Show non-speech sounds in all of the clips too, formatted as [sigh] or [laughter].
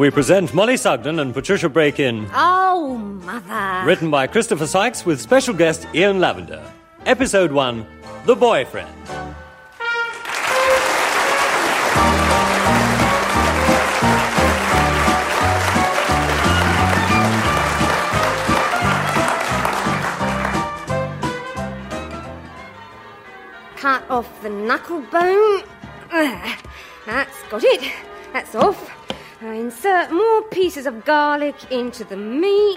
We present Mollie Sugden and Patricia Brake in. Oh, mother. Written by Christopher Sykes with special guest Ian Lavender. Episode 1 The Boyfriend. Off the knuckle bone. That's got it. That's off. I insert more pieces of garlic into the meat.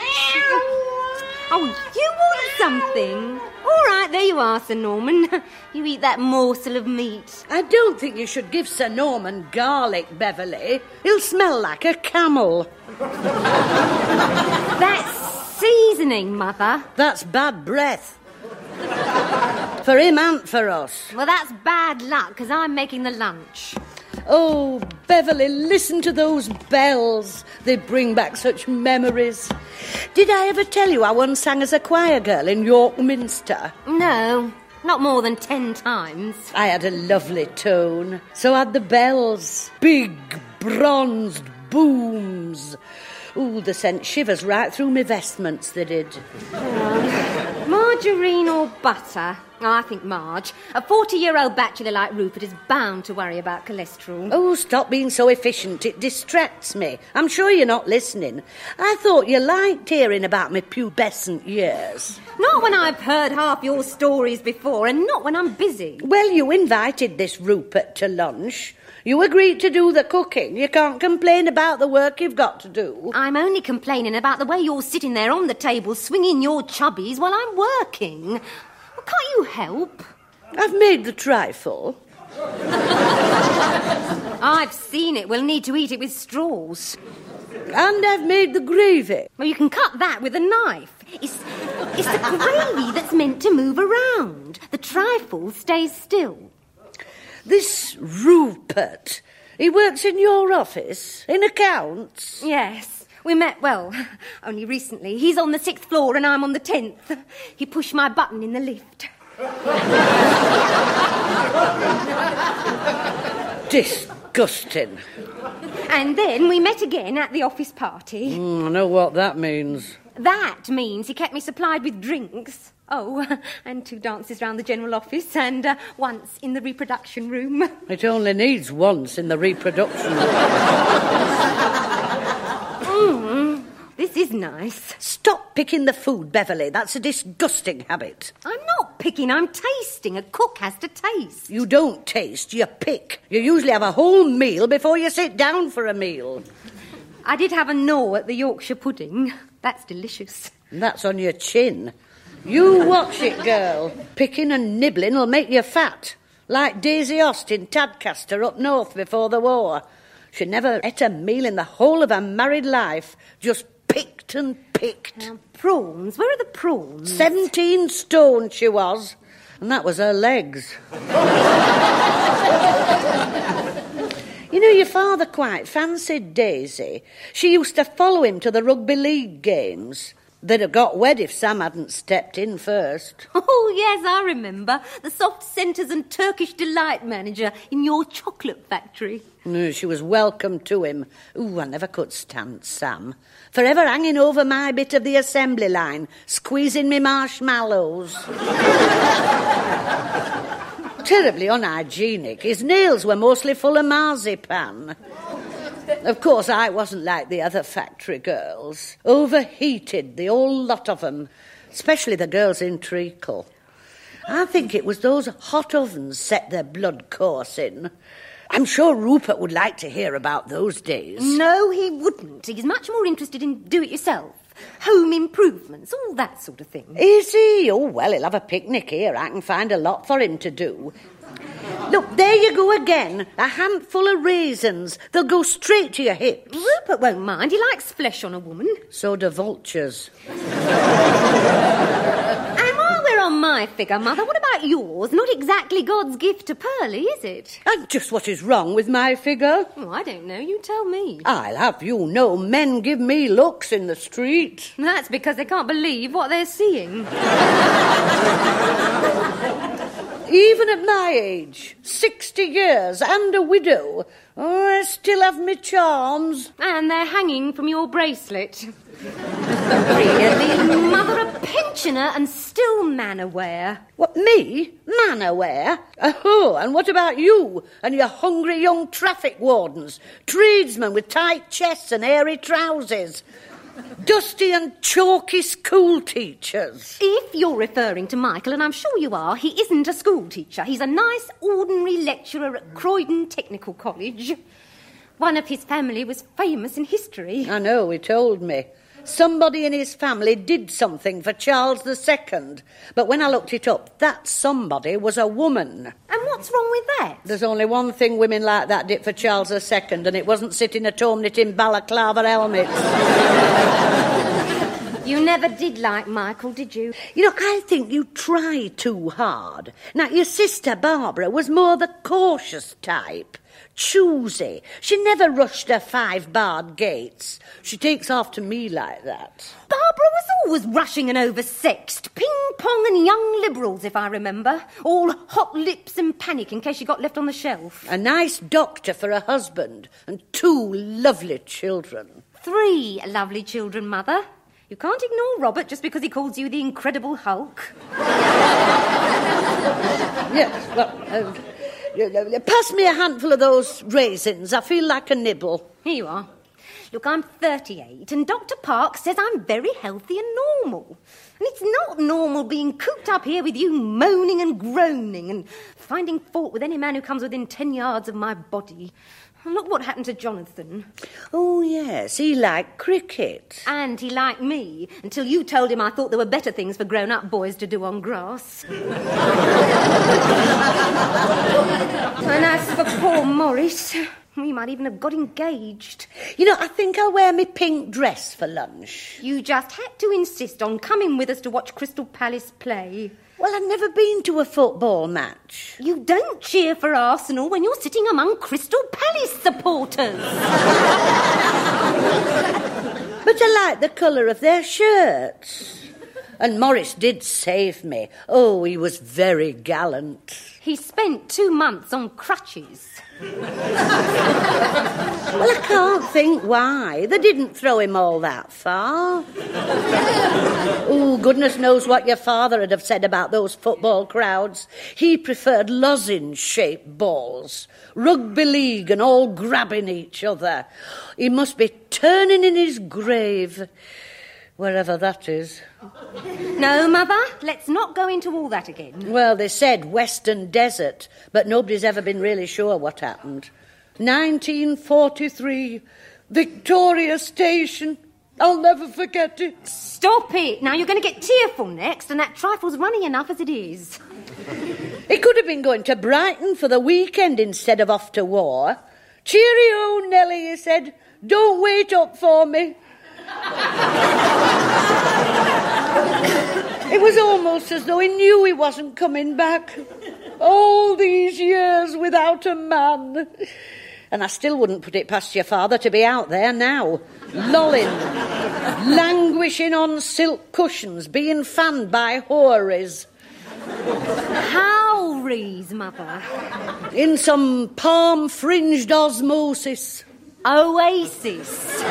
Oh, you want something? All right, there you are, Sir Norman. [laughs] You eat that morsel of meat. I don't think you should give Sir Norman garlic, Beverly. He'll smell like a camel. [laughs] That's seasoning, Mother. That's bad breath. [laughs] for him and for us. Well, that's bad luck, because I'm making the lunch. Oh, Beverly, listen to those bells. They bring back such memories. Did I ever tell you I once sang as a choir girl in York Minster? No, not more than ten times. I had a lovely tone. So had the bells. Big, bronzed booms. Ooh, they sent shivers right through my vestments, they did. Margarine or butter? Oh, I think Marge. A 40 year old bachelor like Rupert is bound to worry about cholesterol. Oh, stop being so efficient. It distracts me. I'm sure you're not listening. I thought you liked hearing about my pubescent years. Not when I've heard half your stories before, and not when I'm busy. Well, you invited this Rupert to lunch. You agreed to do the cooking. You can't complain about the work you've got to do. I'm only complaining about the way you're sitting there on the table swinging your chubbies while I'm working. Well, can't you help? I've made the trifle. [laughs] I've seen it. We'll need to eat it with straws. And I've made the gravy. Well, you can cut that with a knife. It's, it's the gravy that's meant to move around. The trifle stays still. This Rupert, he works in your office, in accounts. Yes, we met, well, [laughs] only recently. He's on the sixth floor and I'm on the tenth. He pushed my button in the lift. [laughs] Disgusting. And then we met again at the office party. Mm, I know what that means. That means he kept me supplied with drinks. Oh, [laughs] and two dances round the general office and uh, once in the reproduction room. [laughs] It only needs once in the reproduction. Mm, this is nice. Stop picking the food, Beverly. That's a disgusting habit. I'm not picking, I'm tasting. A cook has to taste. You don't taste, you pick. You usually have a whole meal before you sit down for a meal. I did have a gnaw at the Yorkshire pudding. That's delicious. And that's on your chin. You watch it, girl. Picking and nibbling will make you fat. Like Daisy Austin Tadcaster up north before the war. She never ate a meal in the whole of her married life. Just picked and picked. Now, prawns, where are the prawns? Seventeen stone she was. And that was her legs. you know, your father quite fancied Daisy. She used to follow him to the rugby league games. They'd have got wed if Sam hadn't stepped in first. [laughs] Oh, yes, I remember. The soft centres and Turkish delight manager in your chocolate factory. No, she was welcome to him. Ooh, I never could stand Sam. Forever hanging over my bit of the assembly line, squeezing me marshmallows. [laughs] Terribly unhygienic. His nails were mostly full of marzipan. [laughs] Of course, I wasn't like the other factory girls. Overheated, the whole lot of them, especially the girls in treacle. I think it was those hot ovens set their blood coursing. I'm sure Rupert would like to hear about those days. No, he wouldn't. He's much more interested in do it yourself. Home improvements, all that sort of thing. Is he? Oh, well, he'll have a picnic here. I can find a lot for him to do. Look, there you go again. A handful of raisins. They'll go straight to your hips. Rupert won't mind. He likes flesh on a woman. So do vultures. And while we're on my figure, Mother. What about yours? Not exactly God's gift to Pearlie, is it? And just what is wrong with my figure? Oh, I don't know. You tell me. I'll have you know men give me looks in the street. That's because they can't believe what they're seeing. [laughs] Even at my age, 60 years and a widow, oh, I still have my charms. And they're hanging from your bracelet. [laughs] really, Mother, a pensioner and still man aware. What, me? Man aware? Oh, and what about you and your hungry young traffic wardens? Tradesmen with tight chests and airy trousers. Dusty and chalky school teachers. If you're referring to Michael, and I'm sure you are, he isn't a school teacher. He's a nice, ordinary lecturer at Croydon Technical College. One of his family was famous in history. I know, he told me. Somebody in his family did something for Charles II. But when I looked it up, that somebody was a woman. And what's wrong with that? There's only one thing women like that did for Charles II, and it wasn't sitting at home knitting balaclava helmets. [laughs] You never did like Michael, did you? You know, I think you try too hard. Now, your sister Barbara was more the cautious type. Choosy. She never rushed her five barred gates. She takes after me like that. Barbara was always rushing and oversexed. Ping pong and young liberals, if I remember. All hot lips and panic in case she got left on the shelf. A nice doctor for a husband and two lovely children. Three lovely children, Mother. You can't ignore Robert just because he calls you the Incredible Hulk. [laughs] Yes, well, uh, pass me a handful of those raisins. I feel like a nibble. Here you are. Look, I'm 38, and Dr. Park says I'm very healthy and normal. And it's not normal being cooped up here with you moaning and groaning and finding fault with any man who comes within 10 yards of my body. Look what happened to Jonathan. Oh, yes, he liked cricket. And he liked me until you told him I thought there were better things for grown up boys to do on grass. [laughs] and as for poor Morris, we might even have got engaged. You know, I think I'll wear my pink dress for lunch. You just had to insist on coming with us to watch Crystal Palace play. Well, I've never been to a football match. You don't cheer for Arsenal when you're sitting among Crystal Palace supporters. [laughs] But I like the colour of their shirts. And Morris did save me. Oh, he was very gallant. He spent two months on crutches. Well, I can't think why. They didn't throw him all that far. oh, goodness knows what your father would have said about those football crowds. He preferred lozenge shaped balls, rugby league, and all grabbing each other. He must be turning in his grave, wherever that is. No, Mother, let's not go into all that again. Well, they said Western Desert, but nobody's ever been really sure what happened. 1943, Victoria Station. I'll never forget it. Stop it! Now you're going to get tearful next, and that trifle's running enough as it is. it could have been going to Brighton for the weekend instead of off to war. Cheerio, Nellie, he said. Don't wait up for me. It was almost as though he knew he wasn't coming back. All these years without a man. And I still wouldn't put it past your father to be out there now, lolling, languishing on silk cushions, being fanned by houris. Howries, Mother. in some palm fringed osmosis. Oasis.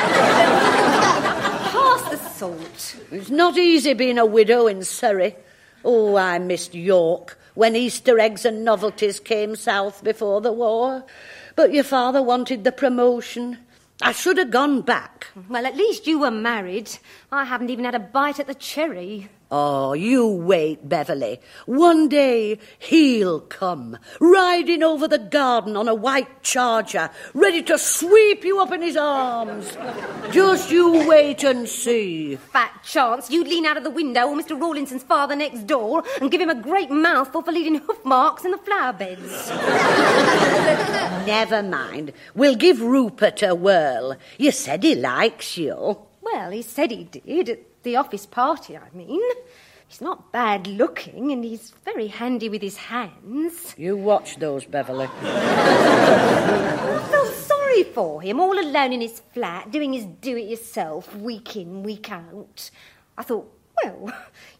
Pass the salt. It's not easy being a widow in Surrey. Oh, I missed York when Easter eggs and novelties came south before the war. But your father wanted the promotion. I should have gone back. Well, at least you were married. I haven't even had a bite at the cherry. Oh, you wait, Beverly. One day he'll come, riding over the garden on a white charger, ready to sweep you up in his arms. Just you wait and see. Fat chance you'd lean out of the window or Mr. Rawlinson's father next door and give him a great mouthful for leaving hoof marks in the flower beds. [laughs] Never mind. We'll give Rupert a whirl. You said he likes you. Well, he said he did, the office party, I mean. He's not bad looking, and he's very handy with his hands. You watch those, Beverly. I felt sorry for him, all alone in his flat, doing his do it yourself week in, week out. I thought, well,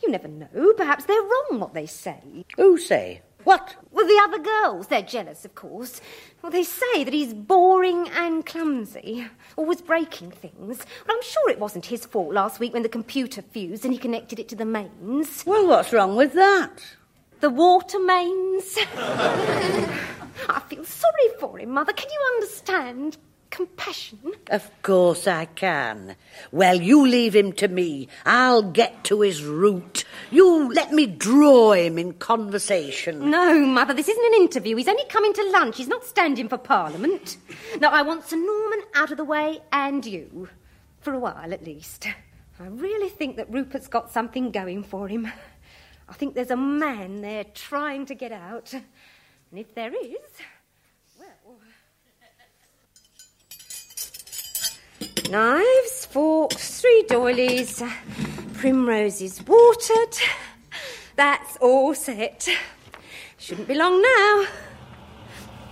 you never know. Perhaps they're wrong what they say. Who say? What? Well, the other girls, they're jealous, of course. Well, they say that he's boring and clumsy, always breaking things. But I'm sure it wasn't his fault last week when the computer fused and he connected it to the mains. Well, what's wrong with that? The water mains. [laughs] I feel sorry for him, Mother. Can you understand? Compassion. Of course I can. Well, you leave him to me. I'll get to his root. You let me draw him in conversation. No, Mother, this isn't an interview. He's only coming to lunch. He's not standing for Parliament. No, I want Sir Norman out of the way and you. For a while, at least. I really think that Rupert's got something going for him. I think there's a man there trying to get out. And if there is, well. Knives, forks, three doilies, primroses watered. That's all set. Shouldn't be long now.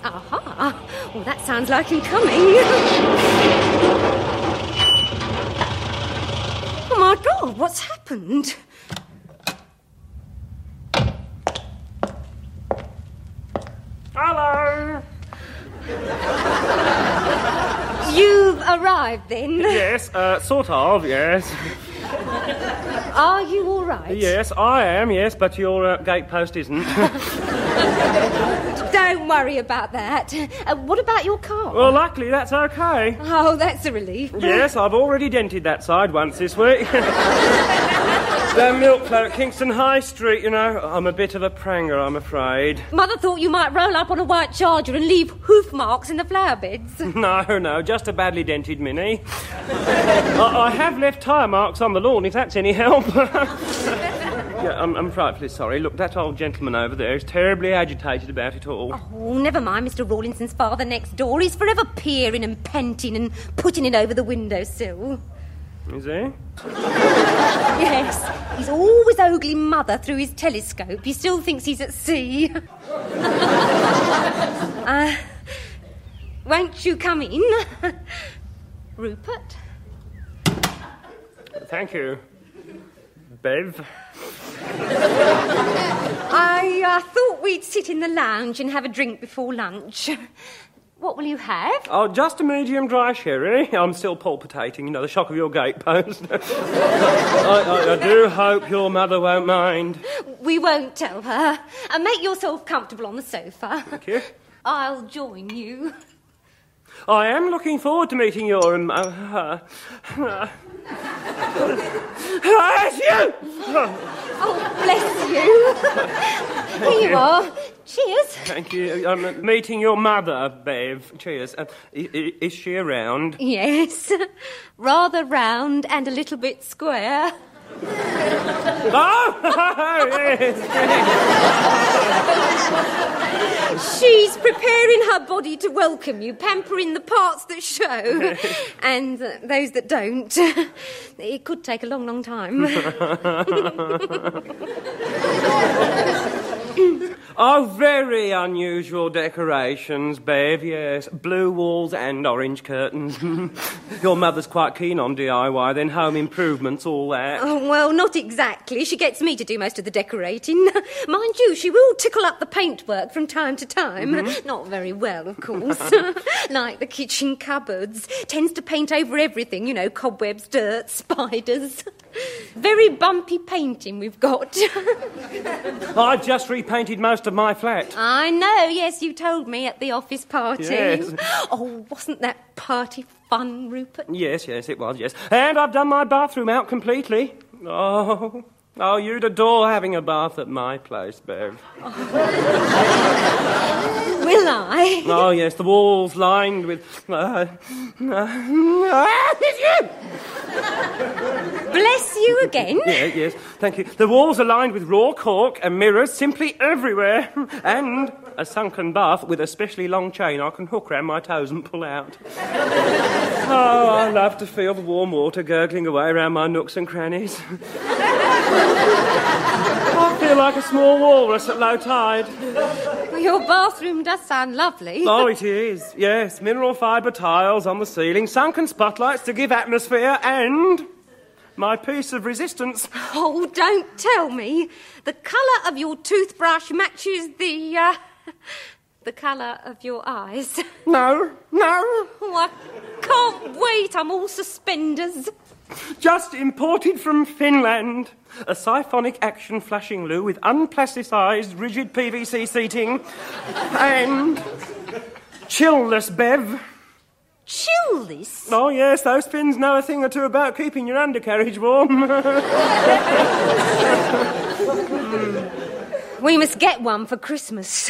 Aha! Well, that sounds like him coming. oh my God, what's happened? Hello. You've arrived then. Yes, uh, sort of. Yes. Are you all right? Yes, I am. Yes, but your uh, gatepost isn't. [laughs] Don't worry about that. Uh, what about your car? well, luckily that's okay. Oh, that's a relief. Yes, I've already dented that side once this week. [laughs] the milk float at Kingston High Street, you know. I'm a bit of a pranger, I'm afraid. Mother thought you might roll up on a white charger and leave hoof marks in the flower beds. [laughs] No, no, just a badly dented mini. I, I have left tyre marks on the lawn, if that's any help. [laughs] yeah, I'm, I'm frightfully sorry. Look, that old gentleman over there is terribly agitated about it all. Oh, never mind Mr. Rawlinson's father next door. He's forever peering and panting and putting it over the windowsill. Is he? [laughs] Yes, he's always ogling Mother through his telescope. He still thinks he's at sea. [laughs] uh, won't you come in? [laughs] Rupert? Thank you. Bev. I uh, thought we'd sit in the lounge and have a drink before lunch. What will you have? Oh, just a medium dry sherry. [laughs] I'm still palpitating, you know, the shock of your gatepost. [laughs] I, I, I do hope your mother won't mind. We won't tell her. And make yourself comfortable on the sofa. Thank you. I'll join you. I am looking forward to meeting your. Um, uh, uh, Bless you! Oh, bless you. Here you are. Cheers. Thank you. I'm meeting your mother, Bev. Cheers. Uh, is she around? Yes. Rather round and a little bit square. Oh! [laughs] She's preparing her body to welcome you, pampering the parts that show [laughs] and uh, those that don't. [laughs] It could take a long, long time. Oh, very unusual decorations, Bev, yes. Blue walls and orange curtains. [laughs] Your mother's quite keen on DIY, then home improvements, all that. Oh, well, not exactly. She gets me to do most of the decorating. [laughs] Mind you, she will tickle up the paintwork from time to time. Mm-hmm. [laughs] Not very well, of course. like the kitchen cupboards. Tends to paint over everything, you know, cobwebs, dirt, spiders. Very bumpy painting we've got. [laughs] I've just repainted most of my flat. I know, yes, you told me at the office party. Yes. [gasps] Oh, wasn't that party fun, Rupert? Yes, yes, it was, yes. And I've done my bathroom out completely. Oh, oh, you'd adore having a bath at my place, Bev. [laughs] I? [laughs] Oh, yes, the walls lined with. Uh, Bless you again. [laughs] Yeah, yes, thank you. The walls are lined with raw cork and mirrors simply everywhere. [laughs] And a sunken bath with a specially long chain I can hook round my toes and pull out. Oh, I love to feel the warm water gurgling away around my nooks and crannies. I feel like a small walrus at low tide. Your bathroom does sound lovely. [laughs] Oh, it is. Yes, mineral fibre tiles on the ceiling, sunken spotlights to give atmosphere, and my piece of resistance. Oh, don't tell me. The colour of your toothbrush matches the, uh, [laughs] the colour of your eyes. [laughs] No, no, Oh, I can't wait. I'm all suspenders. Just imported from Finland. A siphonic action flashing loo with unplasticized rigid PVC seating and chillless bev. Chill this. Oh, yes, those Finns know a thing or two about keeping your undercarriage warm. [laughs] We must get one for Christmas.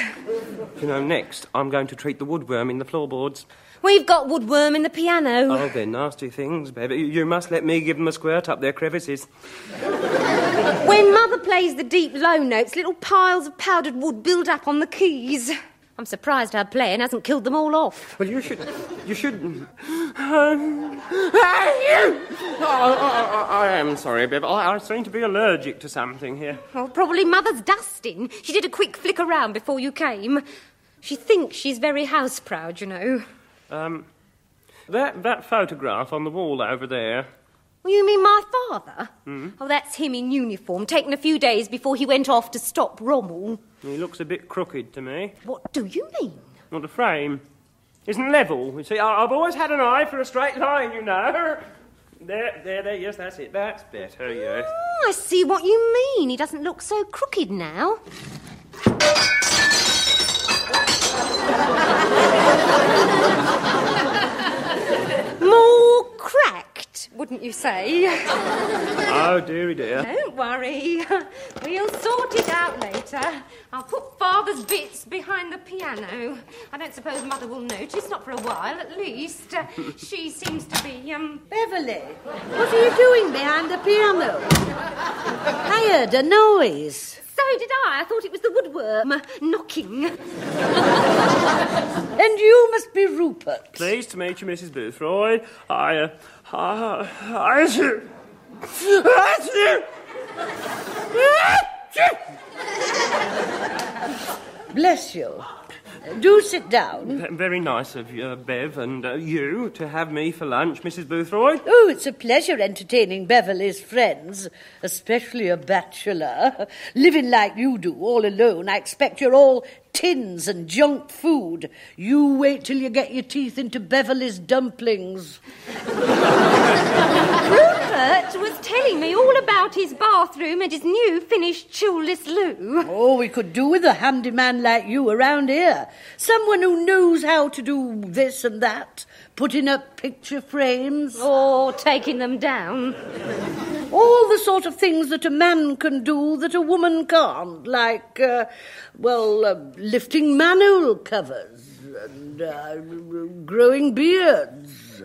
you know, next I'm going to treat the woodworm in the floorboards. We've got woodworm in the piano. Oh, they're nasty things, baby. You- must let me give them a squirt up their crevices. When Mother plays the deep low notes, little piles of powdered wood build up on the keys. I'm surprised her playing hasn't killed them all off. Well, you should. You should. Um, oh, I, I- I am sorry, Bev. I, I seem to be allergic to something here. Well, probably Mother's dusting. She did a quick flick around before you came. She thinks she's very house proud, you know. Um, that that photograph on the wall over there. Well, you mean my father? Oh, that's him in uniform, taken a few days before he went off to stop Rommel. He looks a bit crooked to me. What do you mean? Not the frame. Isn't level. You see, I, I've always had an eye for a straight line, you know. There, there, there. Yes, that's it. That's better. Yes. Oh, I see what you mean. He doesn't look so crooked now. [laughs] More cracked, wouldn't you say? Oh, dearie dear. Don't worry. We'll sort it out later. I'll put Father's bits behind the piano. I don't suppose Mother will notice, not for a while at least. Uh, she seems to be, um. Beverly, what are you doing behind the piano? I heard a noise. So did I. I thought it was the woodworm knocking. [laughs] And you must be Rupert. Pleased to meet you, Mrs. Boothroyd. I, uh, I, I, I, Bless you. Do sit down. Very nice of you, uh, Bev, and uh, you to have me for lunch, Mrs. Boothroyd. Oh, it's a pleasure entertaining Beverly's friends, especially a bachelor. Living like you do, all alone, I expect you're all tins and junk food. You wait till you get your teeth into Beverly's dumplings. [laughs] Rupert was telling me all about his bathroom and his new finished chillless loo. Oh, we could do with a handyman like you around here. Someone who knows how to do this and that, putting up picture frames. Or taking them down. All the sort of things that a man can do that a woman can't, like, uh, well, uh, lifting manhole covers and uh, growing beards.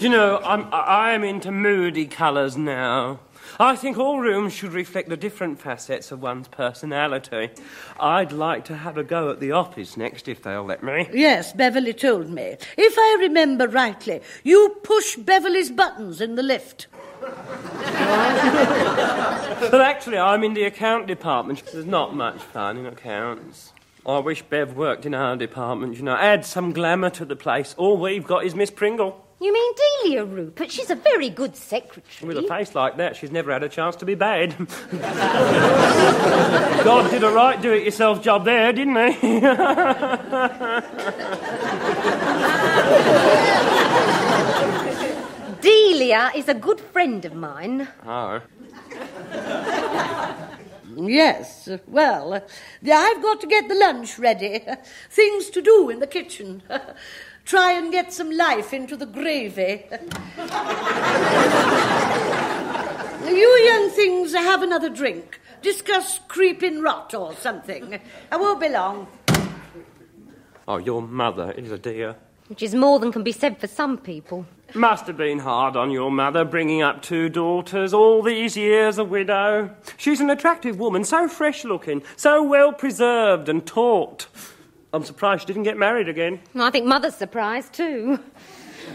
You know, I'm, I- I'm into moody colours now. I think all rooms should reflect the different facets of one's personality. I'd like to have a go at the office next, if they'll let me. Yes, Beverly told me. If I remember rightly, you push Beverly's buttons in the lift. But actually, I'm in the account department. There's not much fun in accounts. I wish Bev worked in our department, you know. Add some glamour to the place. All we've got is Miss Pringle. You mean Delia, Rupert? She's a very good secretary. With a face like that, she's never had a chance to be bad. [laughs] God did a right do it yourself job there, didn't he? [laughs] Delia is a good friend of mine. oh. Yes, well, I've got to get the lunch ready. [laughs] Things to do in the kitchen. [laughs] Try and get some life into the gravy. [laughs] you young things have another drink. Discuss creeping rot or something. I won't be long. Oh, your mother is a dear. Which is more than can be said for some people. Must have been hard on your mother bringing up two daughters, all these years a widow. She's an attractive woman, so fresh looking, so well preserved and taught. I'm surprised she didn't get married again. I think Mother's surprised too.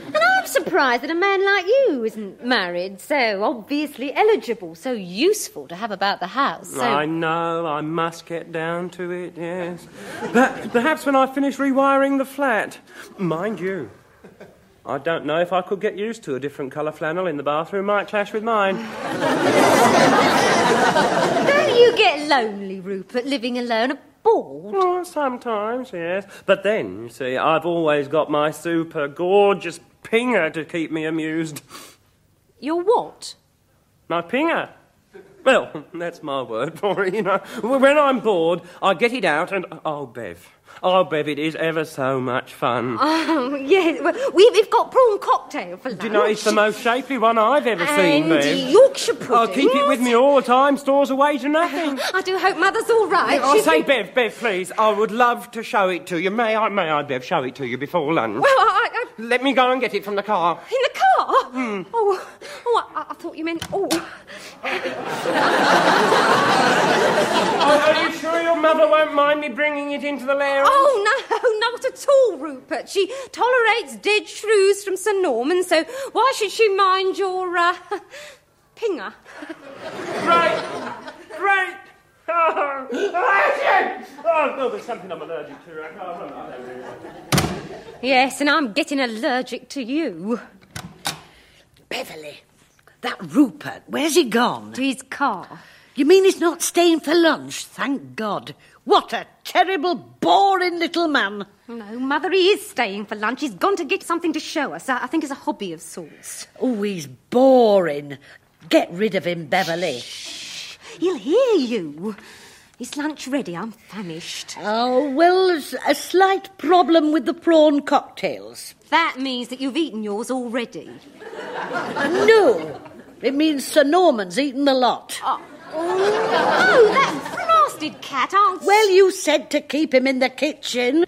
And I'm surprised that a man like you isn't married, so obviously eligible, so useful to have about the house. So I know, I must get down to it, yes. But perhaps when I finish rewiring the flat. Mind you, I don't know if I could get used to a different colour flannel in the bathroom. Might clash with mine. [laughs] don't you get lonely, Rupert, living alone? Bored? Oh, sometimes, yes. But then, you see, I've always got my super gorgeous pinger to keep me amused. Your what? My pinger. Well, [laughs] that's my word for it, you know. When I'm bored, I get it out and. Oh, Bev. Oh, Bev, it is ever so much fun. [laughs] Oh, yes. Well, we, we've got prawn cocktail for lunch. Do you know, it's the most shapely one I've ever seen, and Bev. Yorkshire pudding. I'll keep it with me all the time, stores away to nothing. [laughs] I do hope Mother's all right. I say, been- Bev, Bev, please, I would love to show it to you. May I, may I, Bev, show it to you before lunch? Well, I, I, Let me go and get it from the car. in the car? Hmm. Oh, oh I, I thought you meant... Oh, Oh, are you sure your mother won't mind me bringing it into the lair? oh no, not at all, Rupert. She tolerates dead shrews from Sir Norman, so why should she mind your, uh, pinger? Great! Great! Oh, oh, no, there's something I'm allergic to. right? Oh, no, no. Yes, and I'm getting allergic to you. Beverly, that Rupert, where's he gone? To his car. You mean he's not staying for lunch? Thank God. What a terrible, boring little man. No, Mother, he is staying for lunch. He's gone to get something to show us. I I think it's a hobby of sorts. Oh, he's boring. Get rid of him, Beverly. Shh. He'll hear you. Is lunch ready? I'm famished. Oh, well, there's a slight problem with the prawn cocktails. That means that you've eaten yours already. No, it means Sir Norman's eaten the lot. Oh, oh that blasted cat! I'll... Well, you said to keep him in the kitchen.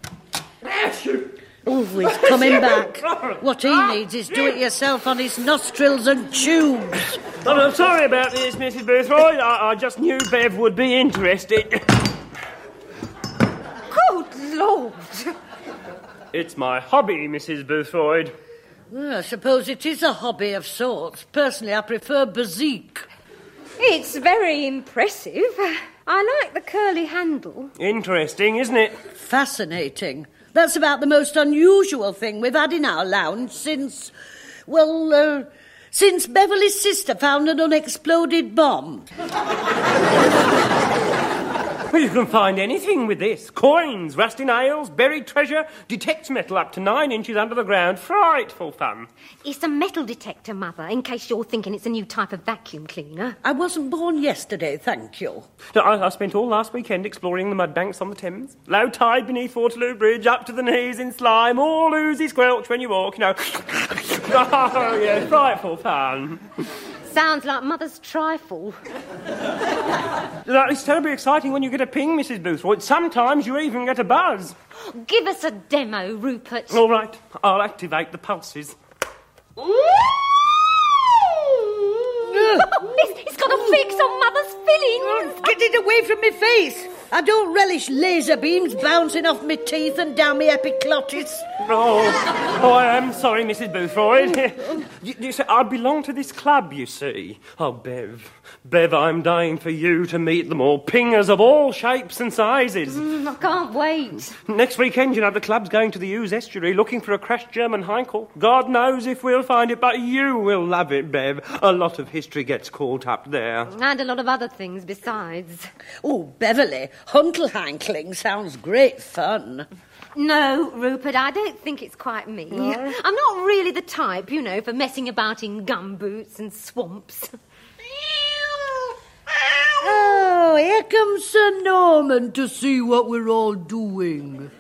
Oh, he's coming [laughs] back. What he ah, needs is do it yourself on his nostrils and tubes. Oh, I'm sorry about this, Mrs. Boothroyd. I, I just knew Bev would be interested. Good Lord! It's my hobby, Mrs. Boothroyd. Well, I suppose it is a hobby of sorts. Personally, I prefer bezique. It's very impressive. I like the curly handle. Interesting, isn't it? Fascinating. That's about the most unusual thing we've had in our lounge since, well, uh, since Beverly's sister found an unexploded bomb. [laughs] Well, you can find anything with this. Coins, rusty nails, buried treasure, detects metal up to nine inches under the ground. Frightful fun. It's a metal detector, Mother, in case you're thinking it's a new type of vacuum cleaner. I wasn't born yesterday, thank you. So I, I spent all last weekend exploring the mud banks on the Thames. Low tide beneath Waterloo Bridge, up to the knees in slime, all oozy squelch when you walk, you know. [laughs] oh, yeah, frightful fun. [laughs] Sounds like Mother's trifle. [laughs] It's terribly exciting when you get a ping, Mrs. Boothroyd. Sometimes you even get a buzz. Give us a demo, Rupert. All right, I'll activate the pulses. It's, [laughs] it's got a fix on Mother's fillings. Get it away from my face! I don't relish laser beams bouncing off me teeth and down me epiglottis. Oh, oh, I am sorry, Mrs. Boothroyd. [laughs] you, you see, I belong to this club, you see. Oh, Bev, Bev, I'm dying for you to meet them all. Pingers of all shapes and sizes. Mm, I can't wait. Next weekend, you know, the club's going to the Ouse estuary looking for a crashed German Heinkel. God knows if we'll find it, but you will love it, Bev. A lot of history gets caught up there. And a lot of other things besides. Oh, Beverly, Huntelhankling sounds great fun. No, Rupert, I don't think it's quite me. I'm not really the type, you know, for messing about in gumboots and swamps. Oh, here comes Sir Norman to see what we're all doing.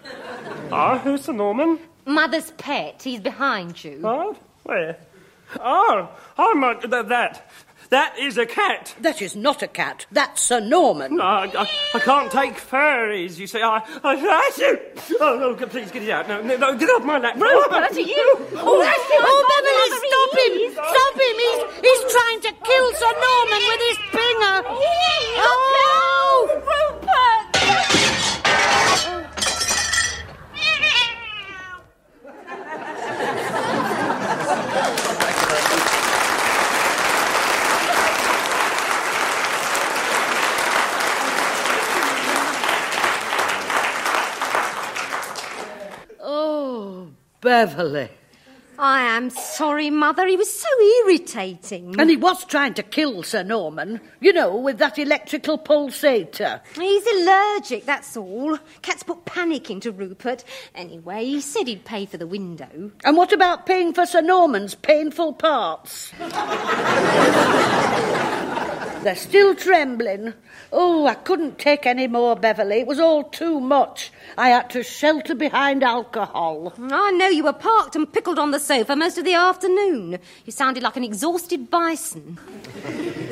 Ah, who's Sir Norman? Mother's pet, he's behind you. What? Where? Oh, oh, my, th- that. That is a cat. That is not a cat. That's Sir Norman. No, I, I, I can't take furries, you see. I, I, I Oh, no, please get it out. No, no, no get off my lap. Rupert, you! Oh, oh Beverly, stop him! Stop him! He's, he's trying to kill Sir Norman with his pinger. Oh! Rupert! Beverly. I am sorry, Mother. He was so irritating. And he was trying to kill Sir Norman, you know, with that electrical pulsator. He's allergic, that's all. Cats put panic into Rupert. Anyway, he said he'd pay for the window. And what about paying for Sir Norman's painful parts? [laughs] They're still trembling. Oh, I couldn't take any more, Beverly. It was all too much. I had to shelter behind alcohol. I know you were parked and pickled on the sofa most of the afternoon. You sounded like an exhausted bison.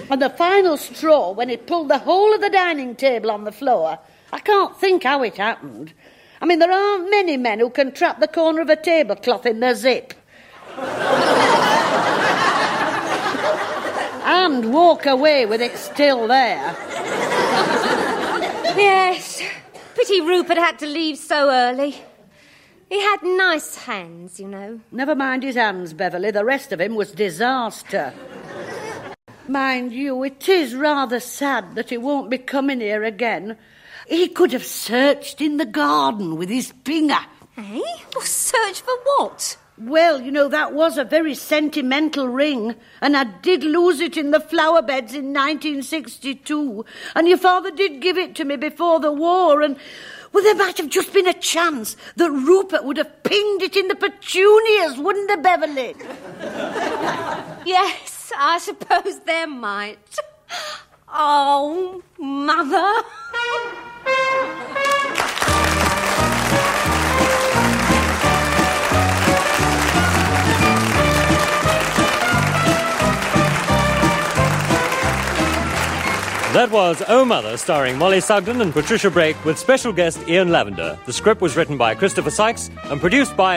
And the final straw, when it pulled the whole of the dining table on the floor, I can't think how it happened. I mean, there aren't many men who can trap the corner of a tablecloth in their zip. And walk away with it still there. Yes. Pity Rupert had to leave so early. He had nice hands, you know. Never mind his hands, Beverly. The rest of him was disaster. Mind you, it is rather sad that he won't be coming here again. He could have searched in the garden with his finger. Eh? Well, search for what? Well, you know, that was a very sentimental ring, and I did lose it in the flower beds in 1962. And your father did give it to me before the war, and well, there might have just been a chance that Rupert would have pinged it in the petunias, wouldn't there, Beverly? [laughs] Yes, I suppose there might. [gasps] Oh, Mother. [laughs] That was Oh Mother, starring Mollie Sugden and Patricia Brake, with special guest Ian Lavender. The script was written by Christopher Sykes and produced by